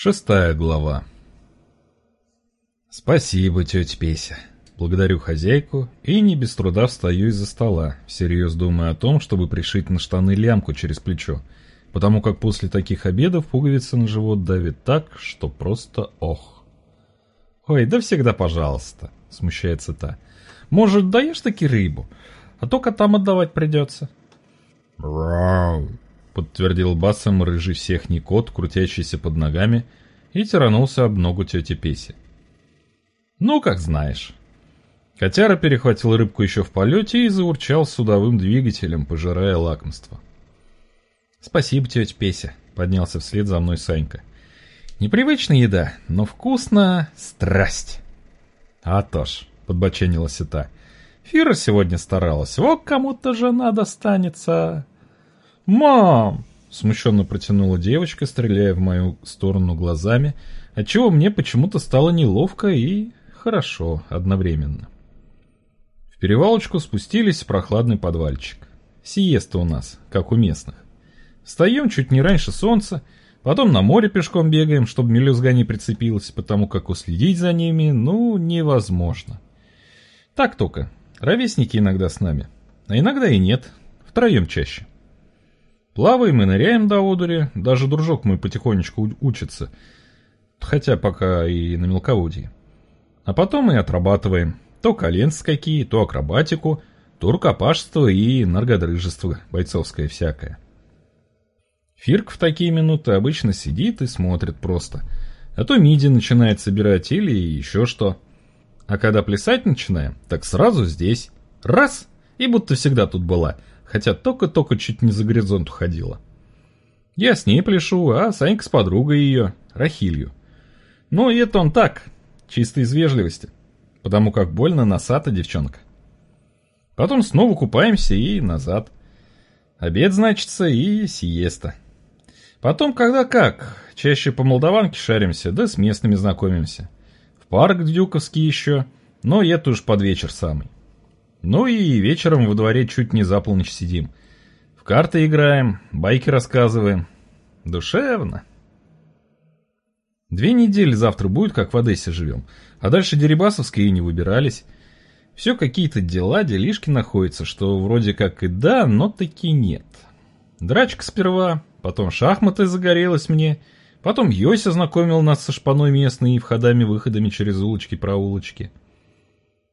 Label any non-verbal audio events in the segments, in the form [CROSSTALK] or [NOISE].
Шестая глава. Спасибо, тетя Песя. Благодарю хозяйку и не без труда встаю из-за стола, всерьез думая о том, чтобы пришить на штаны лямку через плечо, потому как после таких обедов пуговица на живот давит так, что просто ох. «Ой, да всегда пожалуйста», — смущается та. «Может, даешь таки рыбу? А то котам отдавать придется». «Рау!» Подтвердил басом рыжий всехний кот, крутящийся под ногами, и тиранулся об ногу тети Песи. «Ну, как знаешь». Котяра перехватил рыбку еще в полете и заурчал судовым двигателем, пожирая лакомство. «Спасибо, тетя Песя», — поднялся вслед за мной Санька. «Непривычная еда, но вкусно — страсть». «А то ж», — подбоченилась та, — «Фира сегодня старалась, вот кому-то жена достанется». «Мам!» — смущенно протянула девочка, стреляя в мою сторону глазами, отчего мне почему-то стало неловко и хорошо одновременно. В перевалочку спустились в прохладный подвальчик. Сиеста у нас, как у местных. Встаем чуть не раньше солнца, потом на море пешком бегаем, чтобы мелюзга не прицепилась, потому как уследить за ними, ну, невозможно. Так только, ровесники иногда с нами, а иногда и нет, втроем чаще. Плаваем и ныряем до одури, даже дружок мой потихонечку учится, хотя пока и на мелководье. А потом и отрабатываем то коленцы какие, то акробатику, то рукопашество и наркодрыжество бойцовское всякое. Фирк в такие минуты обычно сидит и смотрит просто, а то миди начинает собирать или еще что. А когда плясать начинаем, так сразу здесь. Раз! И будто всегда тут была – хотя только-только чуть не за горизонт уходила. Я с ней пляшу, а Санька с подругой ее, Рахилью. Ну, и это он так, чисто из вежливости, потому как больно носата девчонка. Потом снова купаемся и назад. Обед, значится, и сиеста. Потом, когда как, чаще по Молдаванке шаримся, да с местными знакомимся. В парк Дюковский еще, но это уж под вечер самый. Ну и вечером во дворе чуть не за полночь сидим. В карты играем, байки рассказываем. Душевно. Две недели завтра будет, как в Одессе живем. А дальше Дерибасовской и не выбирались. Все какие-то дела, делишки находятся, что вроде как и да, но таки нет. Драчка сперва, потом шахматы загорелась мне, потом Йося знакомил нас со шпаной местной и входами-выходами через улочки-проулочки.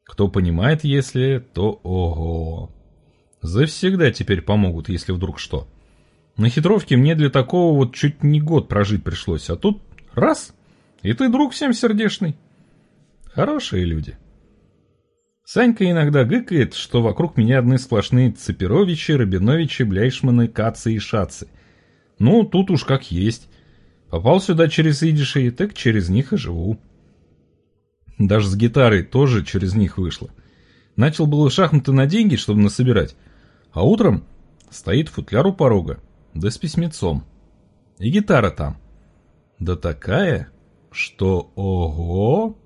Кто понимает, если, то ого. Завсегда теперь помогут, если вдруг что. На хитровке мне для такого вот чуть не год прожить пришлось, а тут раз, и ты друг всем сердешный. Хорошие люди. Санька иногда гыкает, что вокруг меня одни сплошные Цепировичи, Рабиновичи, Бляйшманы, Кацы и Шацы. Ну, тут уж как есть. Попал сюда через идишей, так через них и живу. Даже с гитарой тоже через них вышло. Начал было шахматы на деньги, чтобы насобирать. А утром стоит футляр у порога, да с письмецом. И гитара там. Да такая, что ого!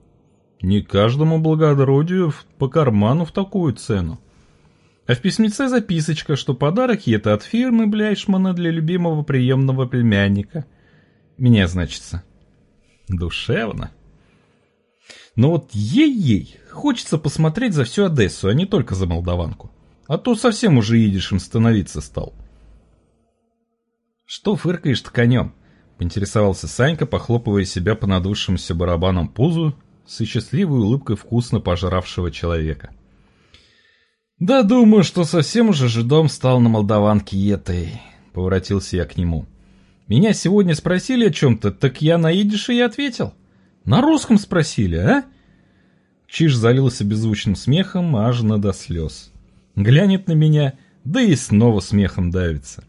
Не каждому благородию по карману в такую цену. А в письмеце записочка, что подарок это от фирмы Бляйшмана для любимого приемного племянника. Меня, значится. Душевно. Но вот ей-ей, хочется посмотреть за всю Одессу, а не только за Молдаванку. А то совсем уже идишь им становиться стал. Что фыркаешь-то конем? Поинтересовался Санька, похлопывая себя по надувшемуся барабаном пузу с счастливой улыбкой вкусно пожравшего человека. «Да думаю, что совсем уже жидом стал на молдаванке этой», — поворотился я к нему. «Меня сегодня спросили о чем-то, так я на идише и ответил». На русском спросили, а? Чиж залился беззвучным смехом, аж на до слез. Глянет на меня, да и снова смехом давится.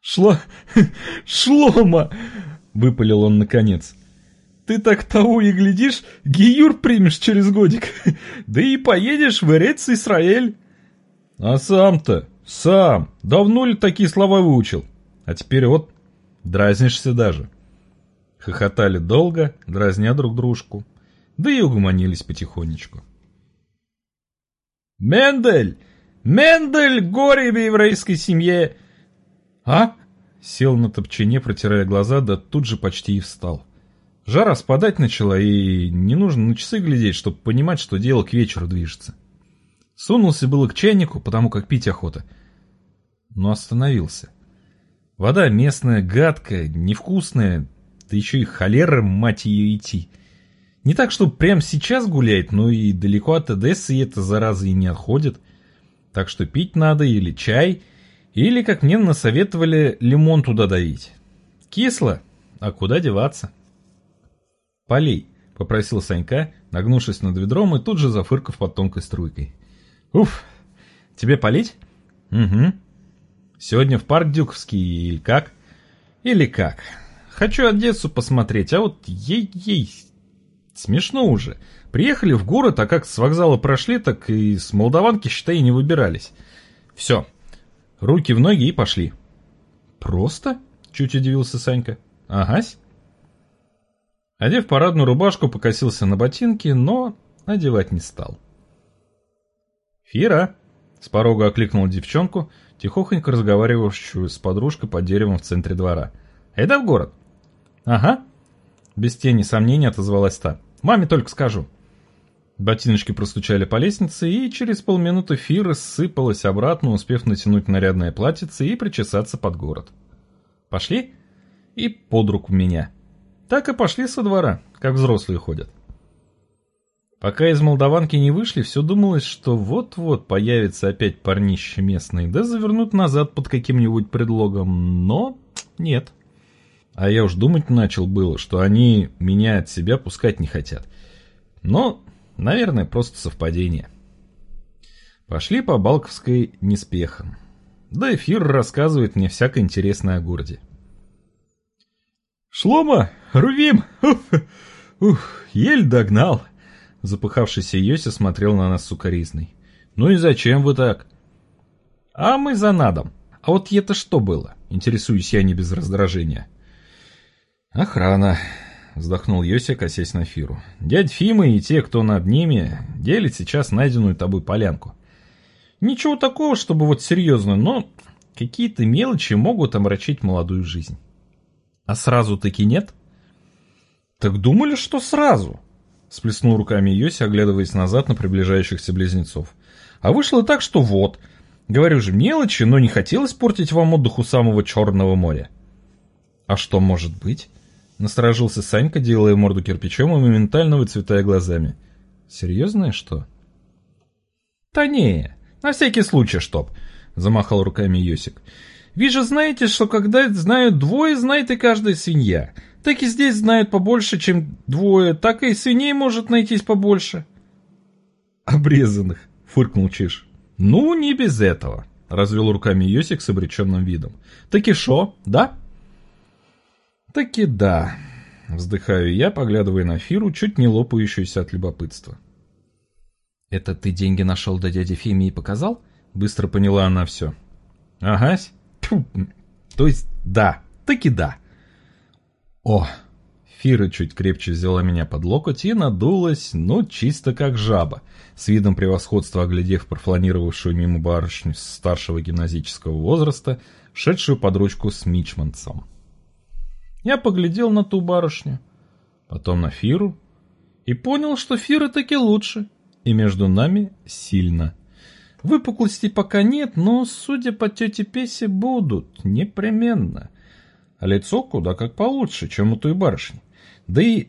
«Шло... [LAUGHS] шлома!» — выпалил он наконец. «Ты так того и глядишь, гиюр примешь через годик, [LAUGHS] да и поедешь в Эрец Исраэль». «А сам-то, сам, давно ли такие слова выучил? А теперь вот, дразнишься даже». Хохотали долго, дразня друг дружку, да и угомонились потихонечку. «Мендель! Мендель! Горе в еврейской семье!» «А? Сел на топчине, протирая глаза, да тут же почти и встал. Жара спадать начала, и не нужно на часы глядеть, чтобы понимать, что дело к вечеру движется. Сунулся было к чайнику, потому как пить охота. Но остановился. Вода местная, гадкая, невкусная, да еще и холера, мать ее, идти. Не так, что прямо сейчас гуляет, но и далеко от Эдессы эта зараза и не отходит. Так что пить надо или чай, или, как мне насоветовали, лимон туда давить. Кисло, а куда деваться? Полей, попросил Санька, нагнувшись над ведром и тут же зафыркав под тонкой струйкой. Уф, тебе полить? Угу. Сегодня в парк Дюковский или как? Или как? Хочу Одессу посмотреть, а вот ей-ей, смешно уже. Приехали в город, а как с вокзала прошли, так и с Молдаванки, считай, не выбирались. Все, Руки в ноги и пошли. Просто? Чуть удивился Санька. Агась. Одев парадную рубашку, покосился на ботинки, но одевать не стал. «Фира!» — с порога окликнул девчонку, тихохонько разговаривающую с подружкой под деревом в центре двора. «Это в город?» «Ага». Без тени сомнений отозвалась та. «Маме только скажу». Ботиночки простучали по лестнице, и через полминуты Фира сыпалась обратно, успев натянуть нарядное платьице и причесаться под город. «Пошли?» И под руку меня. Так и пошли со двора, как взрослые ходят. Пока из Молдаванки не вышли, все думалось, что вот-вот появится опять парнище местный, да завернут назад под каким-нибудь предлогом, но нет. А я уж думать начал было, что они меня от себя пускать не хотят. Но Наверное, просто совпадение. Пошли по Балковской неспехом. Да эфир рассказывает мне всякое интересное о городе. «Шлома! Рувим! Ух, ух, еле догнал!» Запыхавшийся Йося смотрел на нас сукоризной. «Ну и зачем вы так?» «А мы за надом. А вот это что было?» Интересуюсь я не без раздражения. «Охрана», вздохнул Йося, косясь на Фиру. Дядь Фима и те, кто над ними, делят сейчас найденную тобой полянку. Ничего такого, чтобы вот серьезно, но какие-то мелочи могут омрачить молодую жизнь. А сразу-таки нет? Так думали, что сразу? Сплеснул руками Йоси, оглядываясь назад на приближающихся близнецов. А вышло так, что вот. Говорю же, мелочи, но не хотелось портить вам отдых у самого Черного моря. А что может быть? Насторожился Санька, делая морду кирпичом и моментально выцветая глазами. «Серьезное что?» «Да не, на всякий случай, чтоб», — замахал руками Йосик. «Вы же знаете, что когда знают двое, знает и каждая свинья. Так и здесь знают побольше, чем двое, так и свиней может найтись побольше». «Обрезанных», — фыркнул Чиж. «Ну, не без этого», — развел руками Йосик с обреченным видом. «Так и шо, да?» «Таки да», — вздыхаю я, поглядывая на Фиру, чуть не лопающуюся от любопытства. «Это ты деньги нашел до дяди Феми и показал?» Быстро поняла она все. «Агась? То есть да, таки да». «О!» Фира чуть крепче взяла меня под локоть и надулась, ну, чисто как жаба, с видом превосходства оглядев профланировавшую мимо барышню старшего гимназического возраста, шедшую под ручку с Мичманцем. Я поглядел на ту барышню, потом на Фиру и понял, что Фира таки лучше, и между нами сильно. Выпуклостей пока нет, но, судя по тете Песе, будут, непременно. А лицо куда как получше, чем у той барышни. Да и...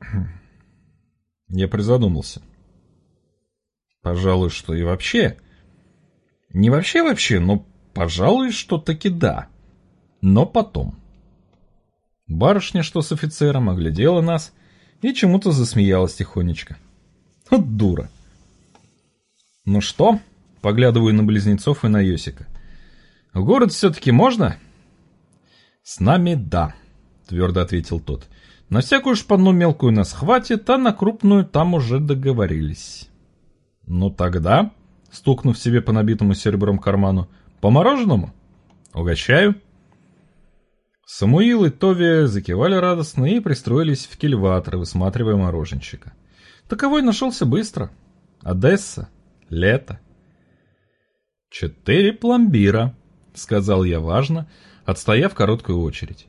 [CLEARS THROAT] Я призадумался. Пожалуй, что и вообще. Не вообще-вообще, но, пожалуй, что таки да. Но потом. Барышня, что с офицером, оглядела нас и чему-то засмеялась тихонечко. Вот дура. Ну что? Поглядываю на близнецов и на Йосика. В город все-таки можно? С нами да, твердо ответил тот. На всякую шпану мелкую нас хватит, а на крупную там уже договорились. Ну тогда, стукнув себе по набитому серебром карману, по мороженому? Угощаю. Самуил и Тови закивали радостно и пристроились в кильватор, высматривая мороженщика. Таковой нашелся быстро. Одесса. Лето. «Четыре пломбира», — сказал я важно, отстояв короткую очередь.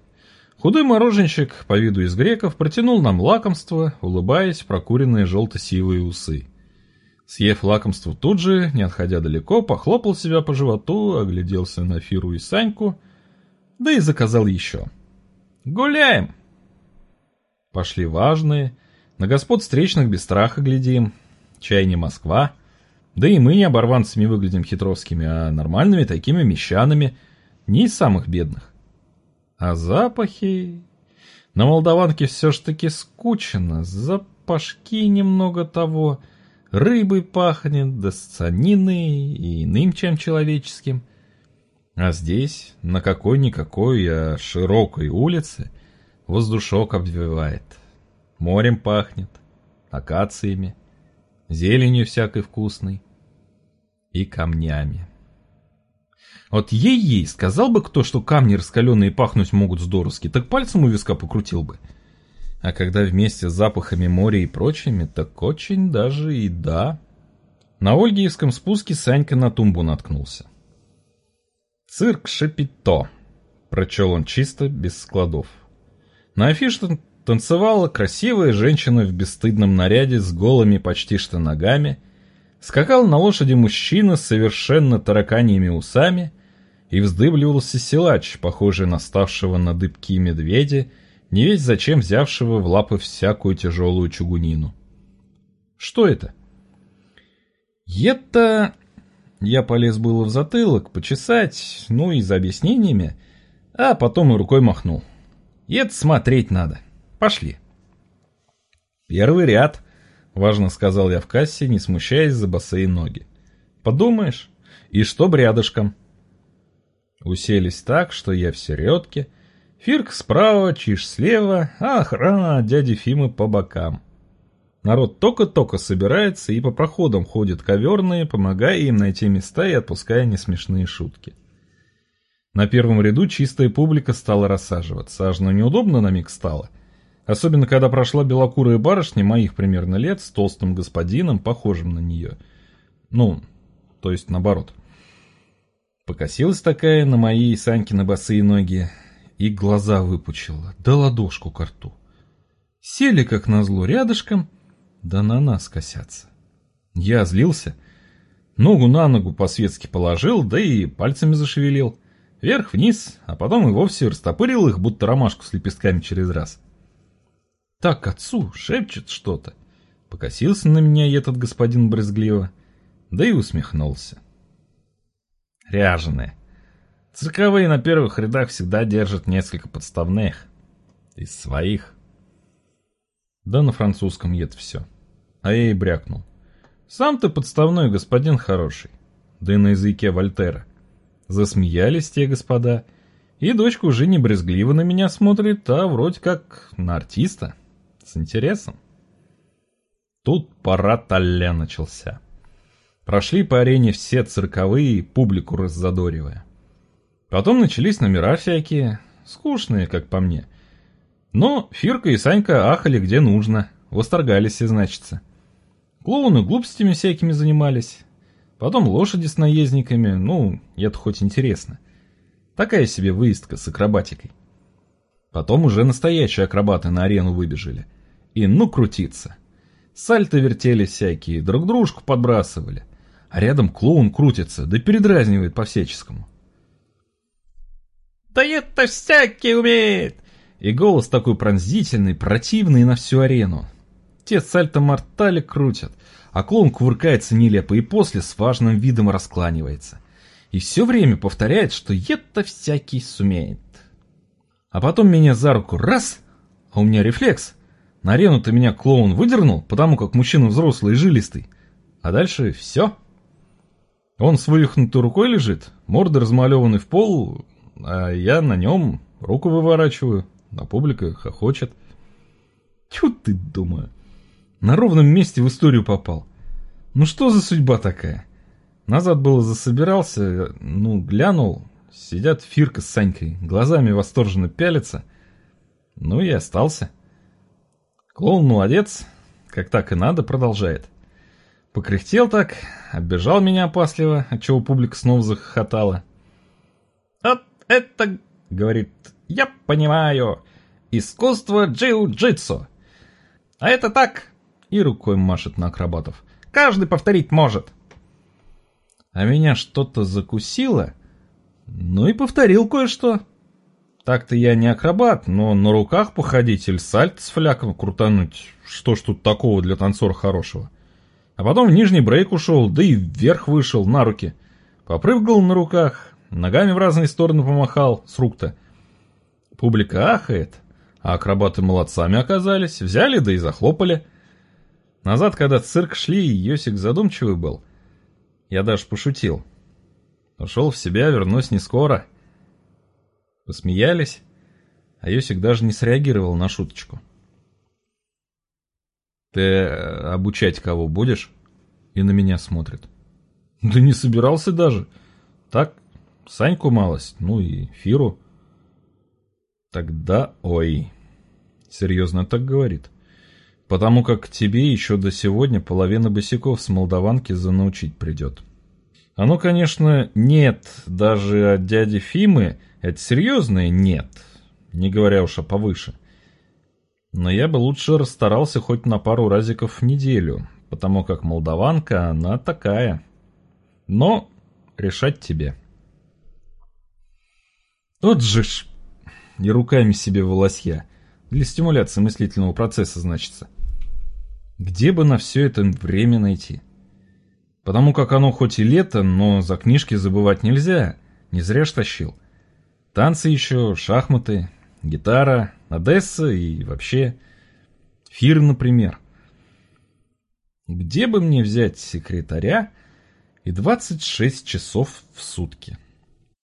Худой мороженщик, по виду из греков, протянул нам лакомство, улыбаясь прокуренные желто-сивые усы. Съев лакомство тут же, не отходя далеко, похлопал себя по животу, огляделся на Фиру и Саньку, да и заказал еще. «Гуляем!» Пошли важные, на господ встречных без страха глядим, чай не Москва, да и мы не оборванцами выглядим хитровскими, а нормальными такими мещанами, не из самых бедных. А запахи... На молдаванке все ж таки скучно, запашки немного того, рыбой пахнет, да сцаниной и иным чем человеческим. А здесь, на какой-никакой, а широкой улице, воздушок обвивает. Морем пахнет, акациями, зеленью всякой вкусной и камнями. Вот ей-ей, сказал бы кто, что камни раскаленные пахнуть могут здоровски, так пальцем у виска покрутил бы. А когда вместе с запахами моря и прочими, так очень даже и да. На Ольгиевском спуске Санька на тумбу наткнулся. «Цирк Шапито», — прочел он чисто, без складов. На афише танцевала красивая женщина в бесстыдном наряде с голыми почти что ногами, скакал на лошади мужчина с совершенно тараканьими усами — и вздыбливался силач, похожий на ставшего на дыбки медведя, не весь зачем взявшего в лапы всякую тяжелую чугунину. Что это? Это... Я полез было в затылок, почесать, ну и за объяснениями, а потом и рукой махнул. Это смотреть надо. Пошли. Первый ряд, важно сказал я в кассе, не смущаясь за босые ноги. Подумаешь, и чтоб рядышком. Уселись так, что я в середке, Фирк справа, Чиж слева, а охрана дяди Фимы по бокам. Народ только-только собирается и по проходам ходит коверные, помогая им найти места и отпуская несмешные шутки. На первом ряду чистая публика стала рассаживаться, аж ну неудобно на миг стало. Особенно, когда прошла белокурая барышня моих примерно лет с толстым господином, похожим на нее. Ну, то есть наоборот. Покосилась такая на мои и Санькины босые ноги и глаза выпучила, да ладошку к рту. Сели, как назло, рядышком, да на нас косятся. Я злился, ногу на ногу по-светски положил, да и пальцами зашевелил. Вверх-вниз, а потом и вовсе растопырил их, будто ромашку с лепестками через раз. Так отцу шепчет что-то. Покосился на меня этот господин брезгливо, да и усмехнулся ряженые. Цирковые на первых рядах всегда держат несколько подставных. Из своих. Да на французском ед все. А я и брякнул. Сам ты подставной господин хороший. Да и на языке Вольтера. Засмеялись те господа. И дочка уже не брезгливо на меня смотрит, а вроде как на артиста. С интересом. Тут парад Алле начался. Прошли по арене все цирковые, публику раззадоривая. Потом начались номера всякие, скучные, как по мне. Но Фирка и Санька ахали где нужно, восторгались и значится. Клоуны глупостями всякими занимались. Потом лошади с наездниками, ну, это хоть интересно. Такая себе выездка с акробатикой. Потом уже настоящие акробаты на арену выбежали. И ну крутиться. Сальто вертели всякие, друг дружку подбрасывали а рядом клоун крутится, да передразнивает по-всяческому. «Да это всякий умеет!» И голос такой пронзительный, противный на всю арену. Те сальто-мортали крутят, а клоун кувыркается нелепо и после с важным видом раскланивается. И все время повторяет, что это всякий сумеет. А потом меня за руку раз, а у меня рефлекс. На арену-то меня клоун выдернул, потому как мужчина взрослый и жилистый. А дальше все. Он с вывихнутой рукой лежит, морда размалеванный в пол, а я на нем руку выворачиваю, а публика хохочет. Тьфу ты, думаю, на ровном месте в историю попал. Ну что за судьба такая? Назад было засобирался, ну, глянул, сидят Фирка с Санькой, глазами восторженно пялятся. Ну и остался. Клоун молодец, как так и надо, продолжает. Покряхтел так, оббежал меня опасливо, отчего публика снова захохотала. «Вот это Говорит, я понимаю. Искусство джиу-джитсу. А это так. И рукой машет на акробатов. Каждый повторить может. А меня что-то закусило. Ну и повторил кое-что. Так-то я не акробат, но на руках походить или сальто с фляком крутануть, что ж тут такого для танцора хорошего. А потом в нижний брейк ушел, да и вверх вышел на руки. Попрыгал на руках, ногами в разные стороны помахал, с рук-то. Публика ахает, а акробаты молодцами оказались, взяли да и захлопали. Назад, когда в цирк шли, Йосик задумчивый был. Я даже пошутил. Ушел в себя, вернусь не скоро. Посмеялись, а Йосик даже не среагировал на шуточку. «Ты э, обучать кого будешь?» И на меня смотрит. «Да не собирался даже. Так, Саньку малость, ну и Фиру». «Тогда ой». Серьезно так говорит. «Потому как тебе еще до сегодня половина босиков с молдаванки занаучить придет». Оно, конечно, нет даже от дяди Фимы, это серьезное нет, не говоря уж о повыше. Но я бы лучше расстарался хоть на пару разиков в неделю, потому как молдаванка, она такая. Но решать тебе. Вот же ж... И руками себе волосья. Для стимуляции мыслительного процесса, значится. Где бы на все это время найти? Потому как оно хоть и лето, но за книжки забывать нельзя. Не зря ж тащил. Танцы еще, шахматы, гитара, Одесса и вообще... Фир, например. Где бы мне взять секретаря и 26 часов в сутки?